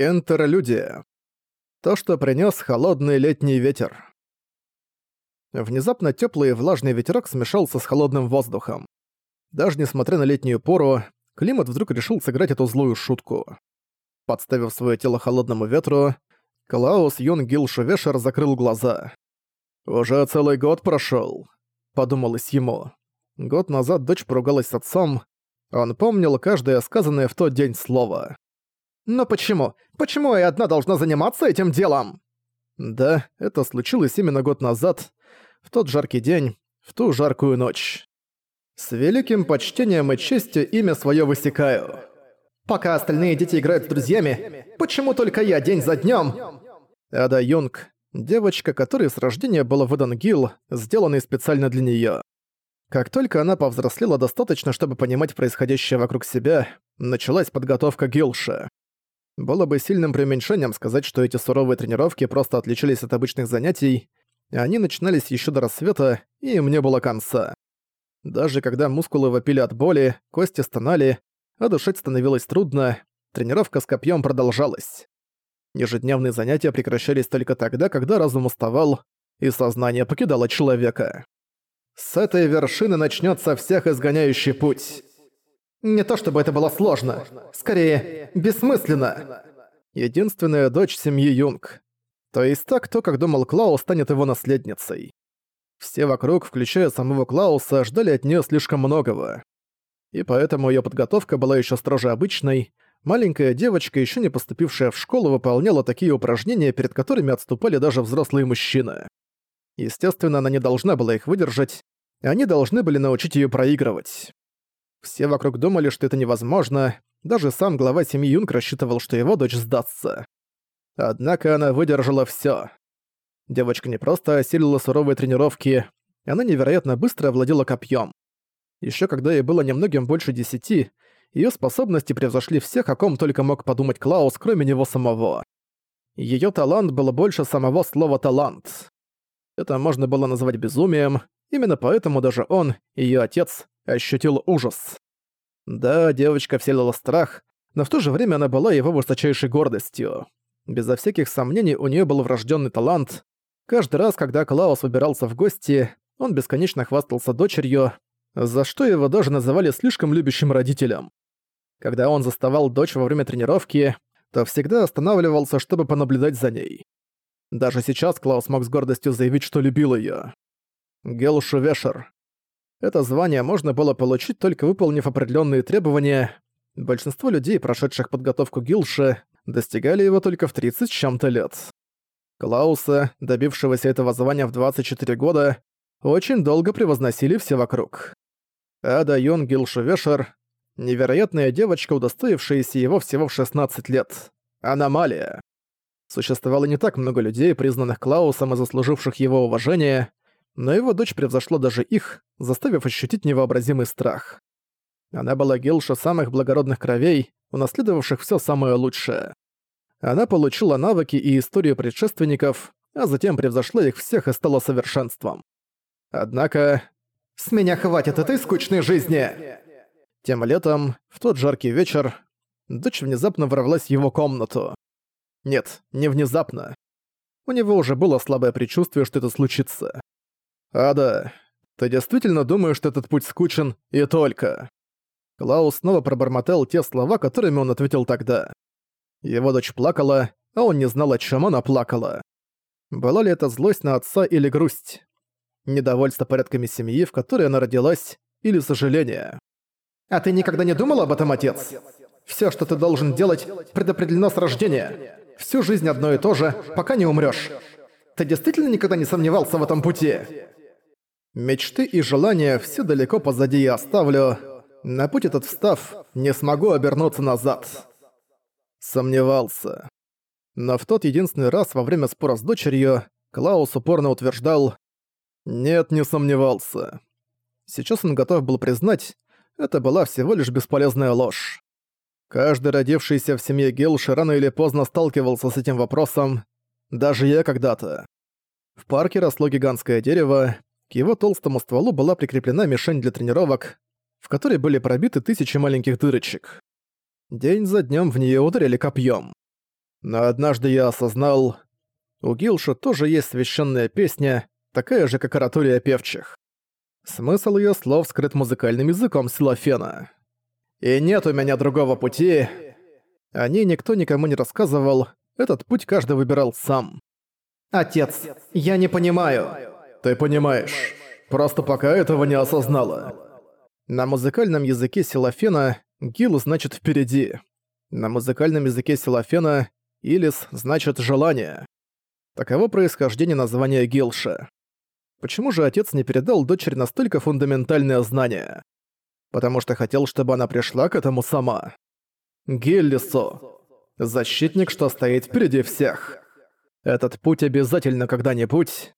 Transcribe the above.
Интерлюдия. То, что принес холодный летний ветер. Внезапно теплый и влажный ветерок смешался с холодным воздухом. Даже несмотря на летнюю пору, климат вдруг решил сыграть эту злую шутку. Подставив свое тело холодному ветру, Клаус Юнгил Шувешер закрыл глаза. «Уже целый год прошел, подумалось ему. Год назад дочь поругалась с отцом, он помнил каждое сказанное в тот день слово. Но почему? Почему я одна должна заниматься этим делом? Да, это случилось именно год назад, в тот жаркий день, в ту жаркую ночь. С великим почтением и честью имя свое высекаю. Пока остальные дети играют с друзьями, почему только я день за днем? Ада Юнг, девочка, которой с рождения был выдан гил, сделанный специально для нее. Как только она повзрослела достаточно, чтобы понимать происходящее вокруг себя, началась подготовка гилша. Было бы сильным преуменьшением сказать, что эти суровые тренировки просто отличались от обычных занятий, они начинались еще до рассвета, и им не было конца. Даже когда мускулы вопили от боли, кости стонали, а дышать становилось трудно, тренировка с копьем продолжалась. Ежедневные занятия прекращались только тогда, когда разум уставал, и сознание покидало человека. С этой вершины начнется всех изгоняющий путь. Не то чтобы это было сложно. Скорее, бессмысленно. Единственная дочь семьи Юнг. То есть так, кто, как думал Клаус, станет его наследницей. Все вокруг, включая самого Клауса, ждали от нее слишком многого. И поэтому ее подготовка была еще строже обычной. Маленькая девочка, еще не поступившая в школу, выполняла такие упражнения, перед которыми отступали даже взрослые мужчины. Естественно, она не должна была их выдержать, они должны были научить ее проигрывать. Все вокруг думали, что это невозможно, даже сам глава семьи Юнг рассчитывал, что его дочь сдастся. Однако она выдержала всё. Девочка не просто осилила суровые тренировки, она невероятно быстро овладела копьем. Еще когда ей было немногим больше десяти, ее способности превзошли всех, о ком только мог подумать Клаус, кроме него самого. Ее талант был больше самого слова «талант». Это можно было назвать безумием, именно поэтому даже он, ее отец, ощутил ужас. Да, девочка вселила страх, но в то же время она была его высочайшей гордостью. Безо всяких сомнений у нее был врожденный талант. Каждый раз, когда Клаус выбирался в гости, он бесконечно хвастался дочерью, за что его даже называли слишком любящим родителем. Когда он заставал дочь во время тренировки, то всегда останавливался, чтобы понаблюдать за ней. Даже сейчас Клаус мог с гордостью заявить, что любил её. Гелшу Вешер. Это звание можно было получить, только выполнив определенные требования. Большинство людей, прошедших подготовку Гилши, достигали его только в 30 с чем-то лет. Клауса, добившегося этого звания в 24 года, очень долго превозносили все вокруг. Ада Йон Гилшевешер — невероятная девочка, удостоившаяся его всего в 16 лет. Аномалия. Существовало не так много людей, признанных Клаусом и заслуживших его уважения, но его дочь превзошла даже их, заставив ощутить невообразимый страх. Она была Гилша самых благородных кровей, унаследовавших все самое лучшее. Она получила навыки и историю предшественников, а затем превзошла их всех и стала совершенством. Однако с меня хватит этой скучной жизни!» Тем летом, в тот жаркий вечер, дочь внезапно ворвалась в его комнату. Нет, не внезапно. У него уже было слабое предчувствие, что это случится. «Ада, ты действительно думаешь, что этот путь скучен и только?» Клаус снова пробормотал те слова, которыми он ответил тогда. Его дочь плакала, а он не знал, о чем она плакала. Была ли это злость на отца или грусть? недовольство порядками семьи, в которой она родилась, или сожаление. «А ты никогда не думал об этом, отец? Всё, что ты должен делать, предопределено с рождения. Всю жизнь одно и то же, пока не умрёшь. Ты действительно никогда не сомневался в этом пути?» Мечты и желания все далеко позади я оставлю. На путь этот встав, не смогу обернуться назад. Сомневался. Но в тот единственный раз во время спора с дочерью Клаус упорно утверждал, нет, не сомневался. Сейчас он готов был признать, это была всего лишь бесполезная ложь. Каждый родившийся в семье Гелши рано или поздно сталкивался с этим вопросом, даже я когда-то. В парке росло гигантское дерево, к его толстому стволу была прикреплена мишень для тренировок, в которой были пробиты тысячи маленьких дырочек. День за днем в нее ударили копьем. Но однажды я осознал, у Гилша тоже есть священная песня, такая же, как оратория певчих. Смысл ее слов скрыт музыкальным языком Силофена. «И нет у меня другого пути...» О ней никто никому не рассказывал, этот путь каждый выбирал сам. «Отец, я не понимаю». «Ты понимаешь. Просто пока этого не осознала». На музыкальном языке Силофена «гил» значит «впереди». На музыкальном языке Силофена «илис» значит «желание». Таково происхождение названия Гилша. Почему же отец не передал дочери настолько фундаментальное знание? Потому что хотел, чтобы она пришла к этому сама. Гиллисо. Защитник, что стоит впереди всех. Этот путь обязательно когда-нибудь